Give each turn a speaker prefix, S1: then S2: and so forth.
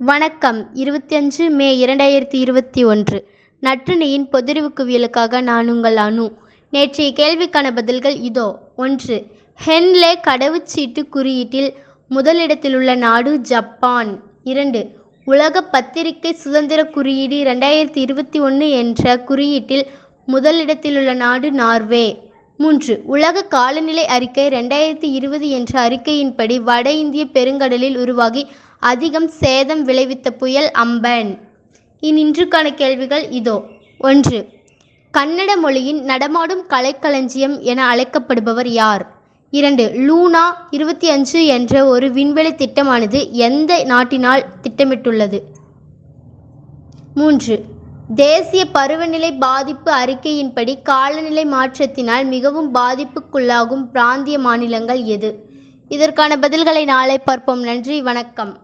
S1: வணக்கம். இருபத்தி அஞ்சு மே இரண்டாயிரத்தி இருபத்தி ஒன்று. நற்றினியின் பொதிரிவு குவியலுக்காக நான் உங்கள் அனு. நேற்றைய கேள்விக்கான பதில்கள் இதோ. ஒன்று ஹென்லே கடவுச்சீட்டு குறியீட்டில் முதலிடத்திலுள்ள நாடு ஜப்பான். இரண்டு உலக பத்திரிகை சுதந்திர குறியீடு இரண்டாயிரத்தி இருபத்தி ஒன்று என்ற குறியீட்டில் முதலிடத்திலுள்ள நாடு நார்வே. மூன்று உலக காலநிலை அறிக்கை ரெண்டாயிரத்தி இருபது என்ற அறிக்கையின்படி வட இந்திய பெருங்கடலில் உருவாகி அதிகம் சேதம் விளைவித்த புயல் அம்பன். இனி இன்றுக்கான கேள்விகள் இதோ. ஒன்று கன்னட மொழியின் நடமாடும் கலைக்களஞ்சியம் என அழைக்கப்படுபவர் யார்? இரண்டு லூனா இருபத்தி அஞ்சு என்ற ஒரு விண்வெளி திட்டமானது எந்த நாட்டினால் திட்டமிட்டுள்ளது? மூன்று தேசிய பருவநிலை பாதிப்பு அறிக்கையின்படி காலநிலை மாற்றத்தினால் மிகவும் பாதிப்புக்குள்ளாகும் பிராந்திய மாநிலங்கள் எது? இதற்கான பதில்களை நாளை பார்ப்போம். நன்றி வணக்கம்.